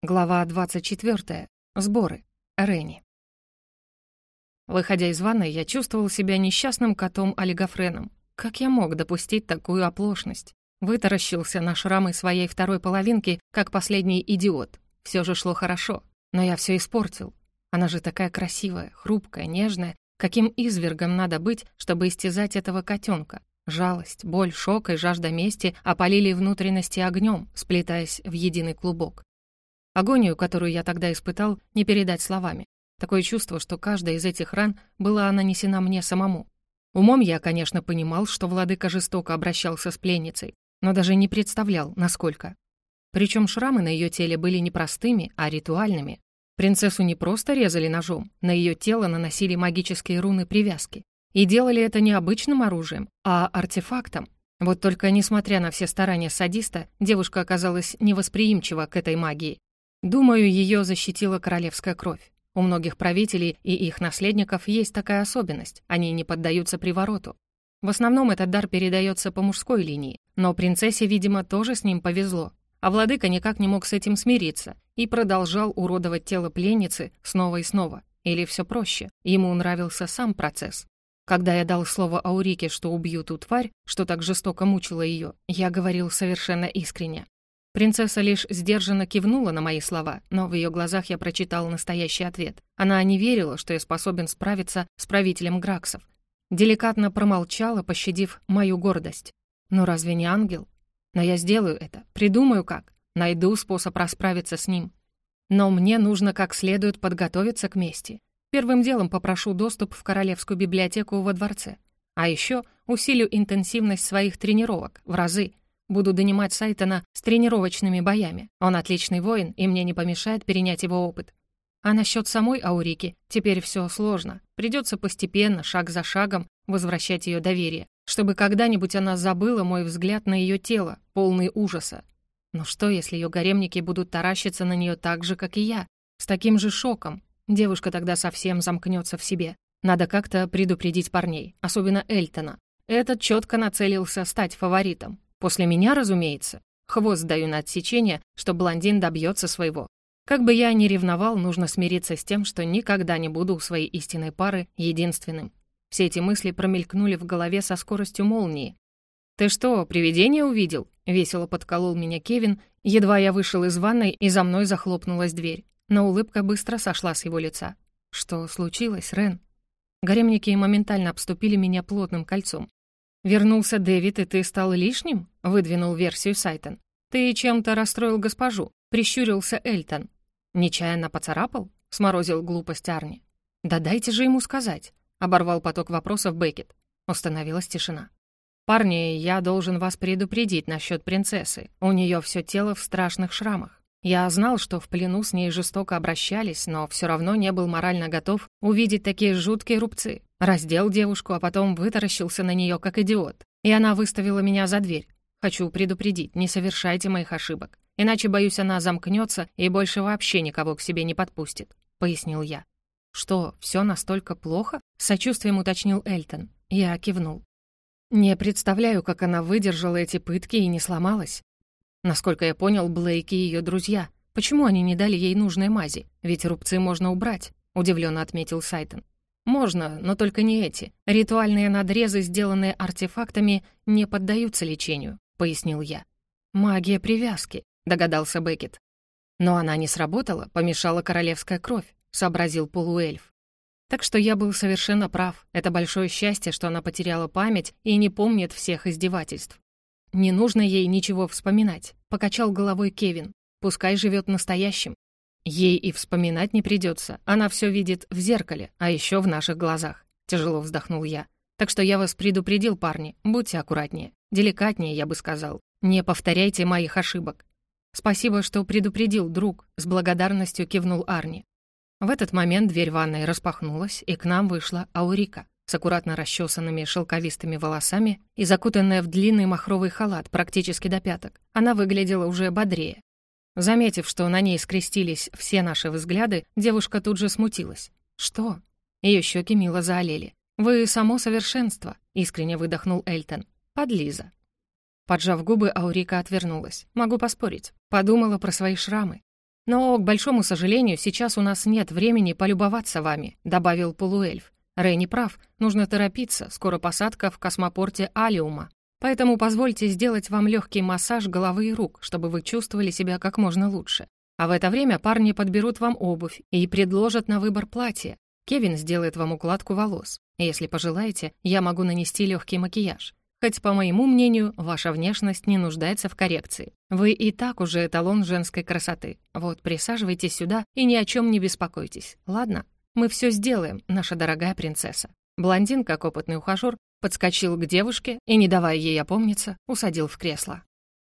Глава 24. Сборы. Ренни. Выходя из ванной, я чувствовал себя несчастным котом-олигофреном. Как я мог допустить такую оплошность? Вытаращился на шрамы своей второй половинки, как последний идиот. Все же шло хорошо, но я все испортил. Она же такая красивая, хрупкая, нежная. Каким извергом надо быть, чтобы истязать этого котенка? Жалость, боль, шок и жажда мести опалили внутренности огнем, сплетаясь в единый клубок. Агонию, которую я тогда испытал, не передать словами. Такое чувство, что каждая из этих ран была нанесена мне самому. Умом я, конечно, понимал, что владыка жестоко обращался с пленницей, но даже не представлял, насколько. Причем шрамы на ее теле были не простыми, а ритуальными. Принцессу не просто резали ножом, на ее тело наносили магические руны привязки. И делали это не обычным оружием, а артефактом. Вот только, несмотря на все старания садиста, девушка оказалась невосприимчива к этой магии. Думаю, ее защитила королевская кровь. У многих правителей и их наследников есть такая особенность, они не поддаются привороту. В основном этот дар передается по мужской линии, но принцессе, видимо, тоже с ним повезло. А владыка никак не мог с этим смириться и продолжал уродовать тело пленницы снова и снова. Или все проще, ему нравился сам процесс. Когда я дал слово Аурике, что убью ту тварь, что так жестоко мучила ее, я говорил совершенно искренне. Принцесса лишь сдержанно кивнула на мои слова, но в ее глазах я прочитал настоящий ответ. Она не верила, что я способен справиться с правителем Граксов. Деликатно промолчала, пощадив мою гордость. «Ну разве не ангел? Но я сделаю это, придумаю как, найду способ расправиться с ним. Но мне нужно как следует подготовиться к мести. Первым делом попрошу доступ в Королевскую библиотеку во дворце. А еще усилю интенсивность своих тренировок в разы, Буду донимать Сайтона с тренировочными боями. Он отличный воин, и мне не помешает перенять его опыт. А насчет самой Аурики теперь все сложно. Придется постепенно, шаг за шагом, возвращать ее доверие, чтобы когда-нибудь она забыла мой взгляд на ее тело, полный ужаса. Но что, если ее гаремники будут таращиться на нее так же, как и я, с таким же шоком? Девушка тогда совсем замкнется в себе. Надо как-то предупредить парней, особенно Эльтона. Этот четко нацелился стать фаворитом. После меня, разумеется. Хвост даю на отсечение, что блондин добьется своего. Как бы я ни ревновал, нужно смириться с тем, что никогда не буду у своей истинной пары единственным. Все эти мысли промелькнули в голове со скоростью молнии. «Ты что, привидение увидел?» — весело подколол меня Кевин. Едва я вышел из ванной, и за мной захлопнулась дверь. Но улыбка быстро сошла с его лица. «Что случилось, Рен?» Гаремники моментально обступили меня плотным кольцом. «Вернулся Дэвид, и ты стал лишним?» — выдвинул версию Сайтон. «Ты чем-то расстроил госпожу», — прищурился Эльтон. «Нечаянно поцарапал?» — сморозил глупость Арни. «Да дайте же ему сказать», — оборвал поток вопросов Беккет. Установилась тишина. «Парни, я должен вас предупредить насчет принцессы. У нее все тело в страшных шрамах. Я знал, что в плену с ней жестоко обращались, но все равно не был морально готов увидеть такие жуткие рубцы. Раздел девушку, а потом вытаращился на нее как идиот. И она выставила меня за дверь. Хочу предупредить, не совершайте моих ошибок. Иначе, боюсь, она замкнется и больше вообще никого к себе не подпустит», — пояснил я. «Что, все настолько плохо?» — с сочувствием уточнил Эльтон. Я кивнул. «Не представляю, как она выдержала эти пытки и не сломалась. Насколько я понял, Блейки и ее друзья. Почему они не дали ей нужной мази? Ведь рубцы можно убрать», — удивленно отметил Сайтон. Можно, но только не эти. Ритуальные надрезы, сделанные артефактами, не поддаются лечению, пояснил я. Магия привязки, догадался Беккет. Но она не сработала, помешала королевская кровь, сообразил полуэльф. Так что я был совершенно прав. Это большое счастье, что она потеряла память и не помнит всех издевательств. Не нужно ей ничего вспоминать, покачал головой Кевин. Пускай живет настоящим. Ей и вспоминать не придется. Она все видит в зеркале, а еще в наших глазах. Тяжело вздохнул я. Так что я вас предупредил, парни. Будьте аккуратнее. Деликатнее, я бы сказал. Не повторяйте моих ошибок. Спасибо, что предупредил, друг, с благодарностью кивнул Арни. В этот момент дверь ванной распахнулась, и к нам вышла Аурика с аккуратно расчесанными шелковистыми волосами и закутанная в длинный махровый халат практически до пяток. Она выглядела уже бодрее. Заметив, что на ней скрестились все наши взгляды, девушка тут же смутилась. «Что?» Ее щеки мило заолели. «Вы само совершенство», — искренне выдохнул Эльтон. «Подлиза». Поджав губы, Аурика отвернулась. «Могу поспорить. Подумала про свои шрамы. «Но, к большому сожалению, сейчас у нас нет времени полюбоваться вами», — добавил полуэльф. Рэй не прав, нужно торопиться, скоро посадка в космопорте Алиума. Поэтому позвольте сделать вам легкий массаж головы и рук, чтобы вы чувствовали себя как можно лучше. А в это время парни подберут вам обувь и предложат на выбор платье. Кевин сделает вам укладку волос. Если пожелаете, я могу нанести легкий макияж. Хоть, по моему мнению, ваша внешность не нуждается в коррекции. Вы и так уже эталон женской красоты. Вот присаживайтесь сюда и ни о чем не беспокойтесь, ладно? Мы все сделаем, наша дорогая принцесса». Блондин, как опытный ухажёр, подскочил к девушке и, не давая ей опомниться, усадил в кресло.